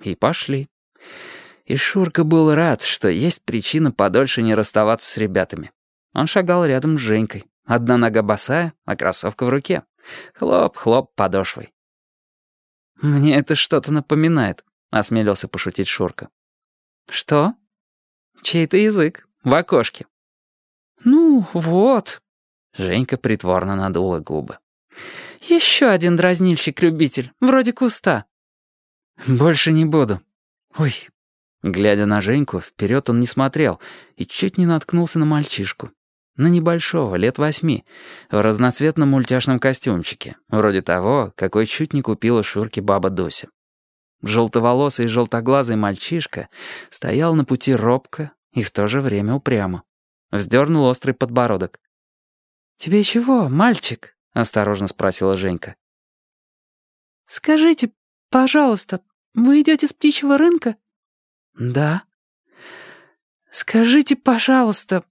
И пошли. И Шурка был рад, что есть причина подольше не расставаться с ребятами. Он шагал рядом с Женькой. Одна нога босая, а кроссовка в руке. Хлоп-хлоп подошвой. «Мне это что-то напоминает», — осмелился пошутить Шурка. «Что?» «Чей-то язык. В окошке». «Ну, вот». Женька притворно надула губы. «Еще один дразнильщик-любитель, вроде куста». «Больше не буду». «Ой». Глядя на Женьку, вперед он не смотрел и чуть не наткнулся на мальчишку. На небольшого, лет восьми, в разноцветном мультяшном костюмчике, вроде того, какой чуть не купила Шурке баба Дося. Желтоволосый и желтоглазый мальчишка стоял на пути робко и в то же время упрямо. Вздернул острый подбородок. «Тебе чего, мальчик?» — осторожно спросила Женька. «Скажите, пожалуйста, вы идете с птичьего рынка?» «Да». «Скажите, пожалуйста...»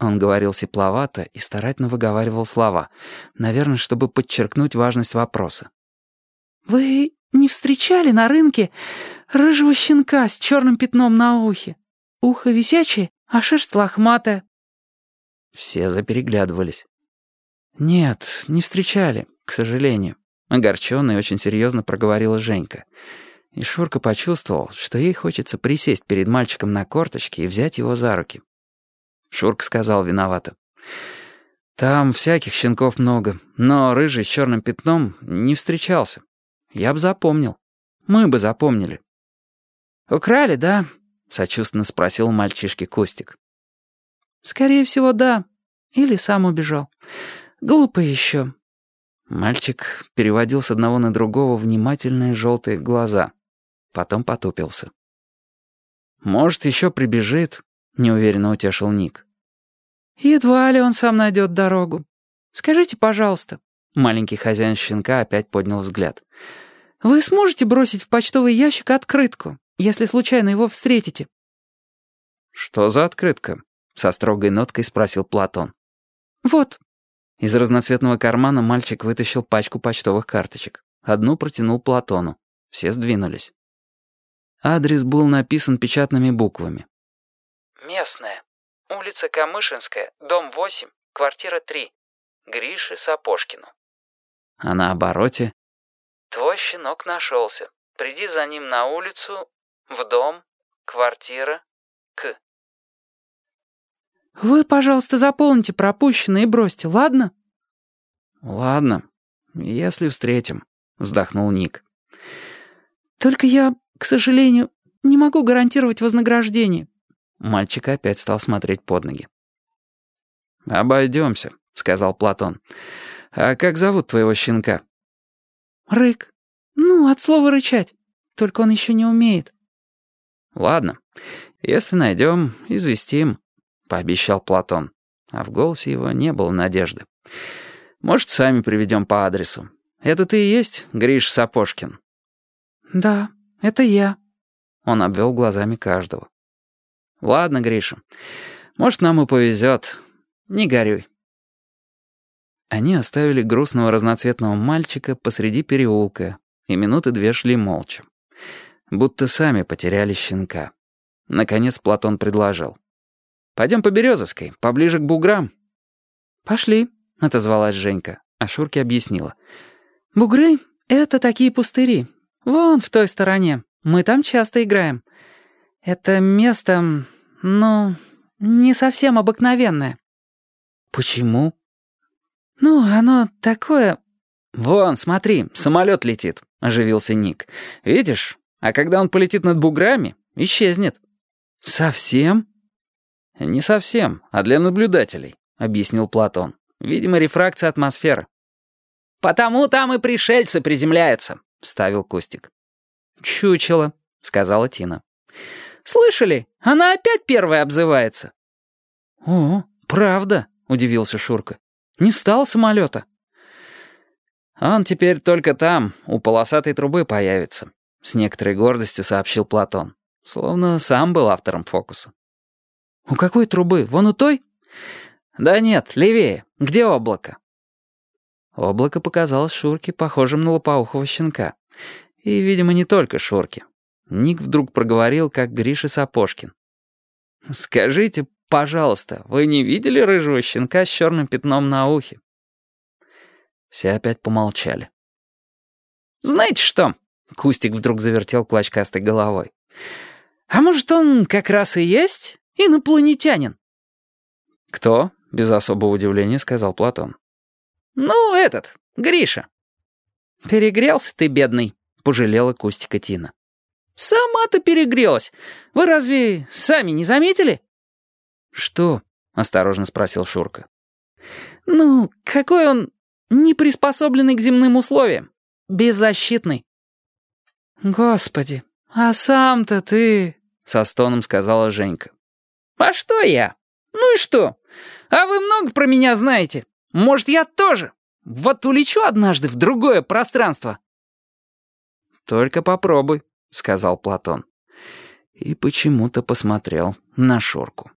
Он говорил сепловато и старательно выговаривал слова, наверное, чтобы подчеркнуть важность вопроса. «Вы не встречали на рынке рыжего щенка с черным пятном на ухе? Ухо висячее, а шерсть лохматая». Все запереглядывались. «Нет, не встречали, к сожалению», — огорченно и очень серьезно проговорила Женька. И Шурка почувствовал, что ей хочется присесть перед мальчиком на корточки и взять его за руки. Шурка сказал виновато. «Там всяких щенков много, но рыжий с черным пятном не встречался. Я бы запомнил. Мы бы запомнили». «Украли, да?» — сочувственно спросил мальчишки Костик. «Скорее всего, да. Или сам убежал. Глупо еще». Мальчик переводил с одного на другого внимательные желтые глаза. Потом потупился. «Может, еще прибежит», — неуверенно утешил Ник. «Едва ли он сам найдет дорогу. Скажите, пожалуйста». Маленький хозяин щенка опять поднял взгляд. «Вы сможете бросить в почтовый ящик открытку, если случайно его встретите?» «Что за открытка?» — со строгой ноткой спросил Платон. «Вот». Из разноцветного кармана мальчик вытащил пачку почтовых карточек. Одну протянул Платону. Все сдвинулись. Адрес был написан печатными буквами. Местная. Улица Камышинская, дом 8, квартира 3. Грише Сапожкину. А на обороте? Твой щенок нашелся. Приди за ним на улицу, в дом, квартира, к. «Вы, пожалуйста, заполните пропущенное и бросьте, ладно?» «Ладно, если встретим», — вздохнул Ник. «Только я, к сожалению, не могу гарантировать вознаграждение. Мальчик опять стал смотреть под ноги. «Обойдемся», — сказал Платон. «А как зовут твоего щенка?» «Рык. Ну, от слова «рычать». Только он еще не умеет». «Ладно. Если найдем, известим», — пообещал Платон. А в голосе его не было надежды. «Может, сами приведем по адресу. Это ты и есть Гриш Сапожкин?» «Да, это я». Он обвел глазами каждого. «Ладно, Гриша. Может, нам и повезет. Не горюй». Они оставили грустного разноцветного мальчика посреди переулка, и минуты две шли молча. Будто сами потеряли щенка. Наконец Платон предложил. «Пойдем по Березовской, поближе к буграм». «Пошли», — отозвалась Женька, а Шурке объяснила. «Бугры — это такие пустыри. Вон в той стороне. Мы там часто играем. Это место, ну, не совсем обыкновенное». «Почему?» «Ну, оно такое...» «Вон, смотри, самолет летит», — оживился Ник. «Видишь? А когда он полетит над буграми, исчезнет». «Совсем?» «Не совсем, а для наблюдателей», — объяснил Платон. «Видимо, рефракция атмосферы». «Потому там и пришельцы приземляются», — вставил Костик. «Чучело», — сказала Тина. Слышали? Она опять первая обзывается». «О, правда?» — удивился Шурка. «Не стал самолета». «Он теперь только там, у полосатой трубы появится», — с некоторой гордостью сообщил Платон. Словно сам был автором фокуса. «У какой трубы? Вон у той?» «Да нет, левее. Где облако?» Облако показалось Шурке похожим на лопоухого щенка. И, видимо, не только Шурке. Ник вдруг проговорил, как Гриша Сапожкин. «Скажите, пожалуйста, вы не видели рыжего щенка с черным пятном на ухе?» Все опять помолчали. «Знаете что?» — Кустик вдруг завертел клочкастой головой. «А может, он как раз и есть инопланетянин?» «Кто?» — без особого удивления сказал Платон. «Ну, этот, Гриша». «Перегрелся ты, бедный», — пожалела Кустика Тина. «Сама-то перегрелась. Вы разве сами не заметили?» «Что?» — осторожно спросил Шурка. «Ну, какой он неприспособленный к земным условиям. Беззащитный». «Господи, а сам-то ты...» — со стоном сказала Женька. «А что я? Ну и что? А вы много про меня знаете. Может, я тоже? Вот улечу однажды в другое пространство». «Только попробуй», — сказал Платон. И почему-то посмотрел на Шурку.